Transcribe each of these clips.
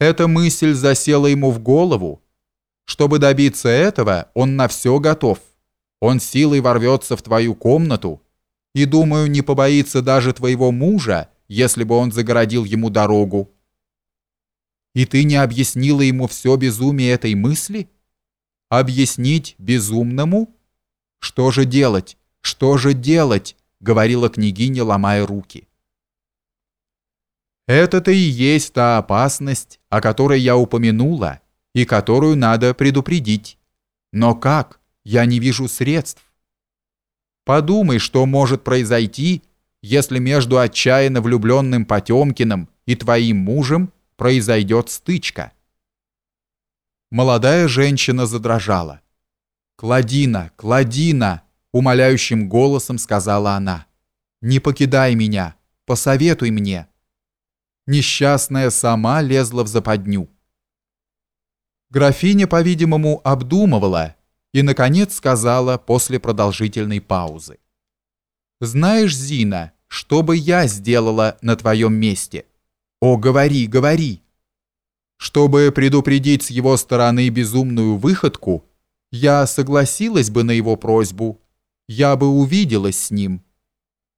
Эта мысль засела ему в голову. Чтобы добиться этого, он на все готов. Он силой ворвется в твою комнату и, думаю, не побоится даже твоего мужа, если бы он загородил ему дорогу. И ты не объяснила ему все безумие этой мысли? Объяснить безумному? Что же делать? Что же делать? Говорила княгиня, ломая руки. Это-то и есть та опасность, о которой я упомянула и которую надо предупредить. Но как? Я не вижу средств. Подумай, что может произойти, если между отчаянно влюбленным Потемкиным и твоим мужем произойдет стычка. Молодая женщина задрожала. «Кладина, Кладина!» — умоляющим голосом сказала она. «Не покидай меня, посоветуй мне». Несчастная сама лезла в западню. Графиня, по-видимому, обдумывала и, наконец, сказала после продолжительной паузы. «Знаешь, Зина, что бы я сделала на твоем месте?» «О, говори, говори!» Чтобы предупредить с его стороны безумную выходку, я согласилась бы на его просьбу, я бы увиделась с ним.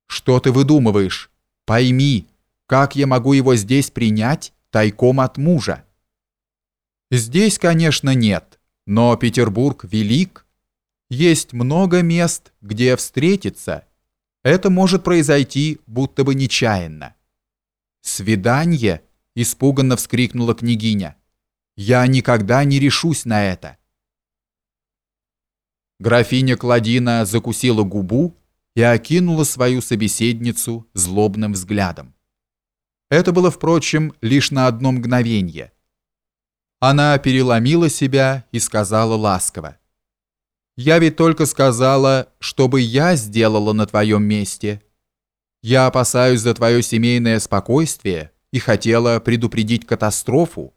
Что ты выдумываешь? Пойми, как я могу его здесь принять тайком от мужа? Здесь, конечно, нет, но Петербург велик. Есть много мест, где встретиться. Это может произойти будто бы нечаянно. «Свидание?» – испуганно вскрикнула княгиня. «Я никогда не решусь на это». Графиня Кладина закусила губу и окинула свою собеседницу злобным взглядом. Это было, впрочем, лишь на одно мгновение. Она переломила себя и сказала ласково. «Я ведь только сказала, чтобы я сделала на твоем месте». Я опасаюсь за твое семейное спокойствие и хотела предупредить катастрофу.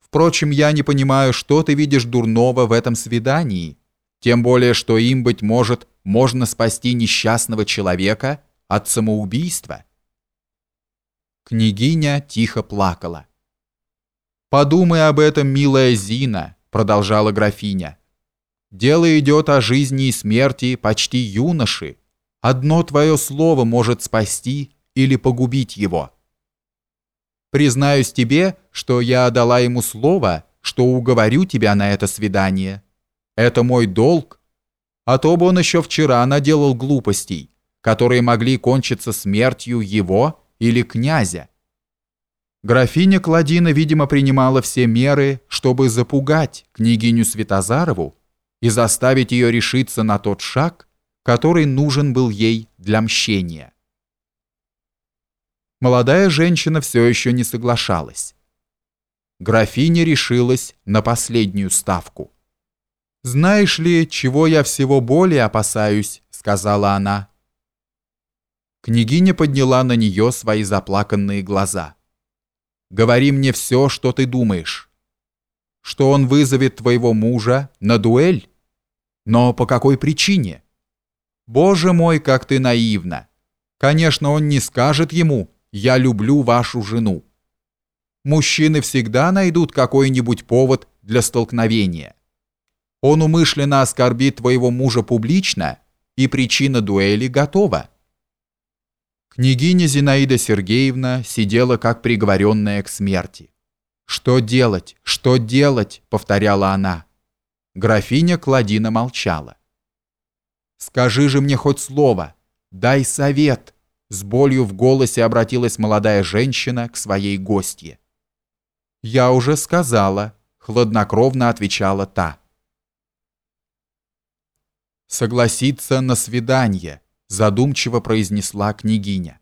Впрочем, я не понимаю, что ты видишь дурного в этом свидании, тем более, что им, быть может, можно спасти несчастного человека от самоубийства. Княгиня тихо плакала. «Подумай об этом, милая Зина», — продолжала графиня. «Дело идет о жизни и смерти почти юноши, Одно твое слово может спасти или погубить его. Признаюсь тебе, что я дала ему слово, что уговорю тебя на это свидание. Это мой долг. А то бы он еще вчера наделал глупостей, которые могли кончиться смертью его или князя. Графиня Кладина, видимо, принимала все меры, чтобы запугать княгиню Святозарову и заставить ее решиться на тот шаг, который нужен был ей для мщения. Молодая женщина все еще не соглашалась. Графиня решилась на последнюю ставку. «Знаешь ли, чего я всего более опасаюсь?» — сказала она. Княгиня подняла на нее свои заплаканные глаза. «Говори мне все, что ты думаешь. Что он вызовет твоего мужа на дуэль? Но по какой причине?» Боже мой, как ты наивна. Конечно, он не скажет ему «я люблю вашу жену». Мужчины всегда найдут какой-нибудь повод для столкновения. Он умышленно оскорбит твоего мужа публично, и причина дуэли готова. Княгиня Зинаида Сергеевна сидела как приговоренная к смерти. «Что делать? Что делать?» — повторяла она. Графиня Кладина молчала. Скажи же мне хоть слово, дай совет, с болью в голосе обратилась молодая женщина к своей гостье. Я уже сказала, хладнокровно отвечала та. Согласиться на свидание, задумчиво произнесла княгиня.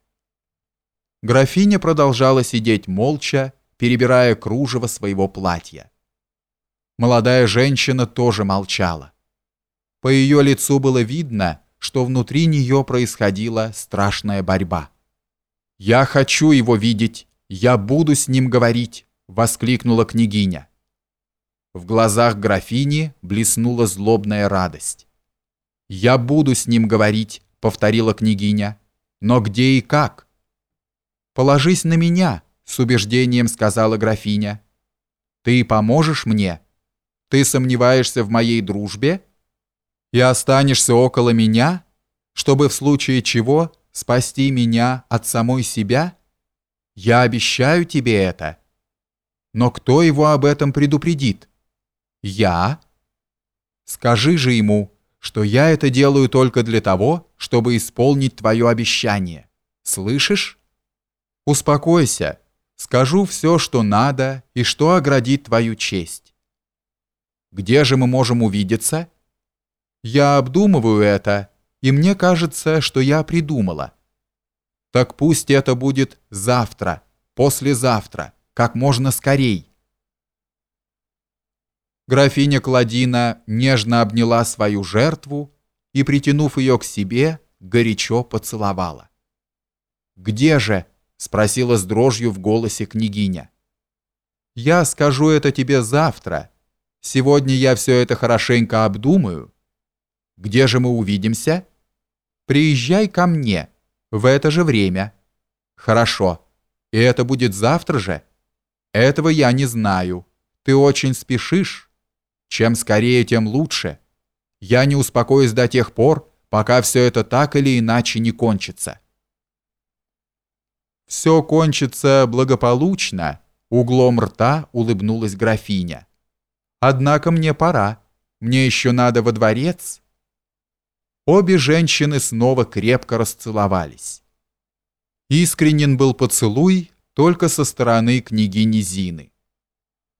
Графиня продолжала сидеть молча, перебирая кружево своего платья. Молодая женщина тоже молчала. По ее лицу было видно, что внутри нее происходила страшная борьба. «Я хочу его видеть! Я буду с ним говорить!» — воскликнула княгиня. В глазах графини блеснула злобная радость. «Я буду с ним говорить», — повторила княгиня. «Но где и как?» «Положись на меня», — с убеждением сказала графиня. Ты поможешь мне? Ты сомневаешься в моей дружбе? И останешься около меня, чтобы в случае чего спасти меня от самой себя? Я обещаю тебе это. Но кто его об этом предупредит? Я? Скажи же ему, что я это делаю только для того, чтобы исполнить твое обещание. Слышишь? Успокойся. Скажу все, что надо и что оградит твою честь. Где же мы можем увидеться? Я обдумываю это, и мне кажется, что я придумала. Так пусть это будет завтра, послезавтра, как можно скорей. Графиня Кладина нежно обняла свою жертву и, притянув ее к себе, горячо поцеловала. «Где же?» — спросила с дрожью в голосе княгиня. «Я скажу это тебе завтра. Сегодня я все это хорошенько обдумаю. Где же мы увидимся? Приезжай ко мне в это же время. Хорошо. И это будет завтра же? Этого я не знаю. Ты очень спешишь. Чем скорее, тем лучше. Я не успокоюсь до тех пор, пока все это так или иначе не кончится. Все кончится благополучно, углом рта улыбнулась графиня. Однако мне пора. Мне еще надо во дворец. Обе женщины снова крепко расцеловались. Искренен был поцелуй только со стороны княгини Зины.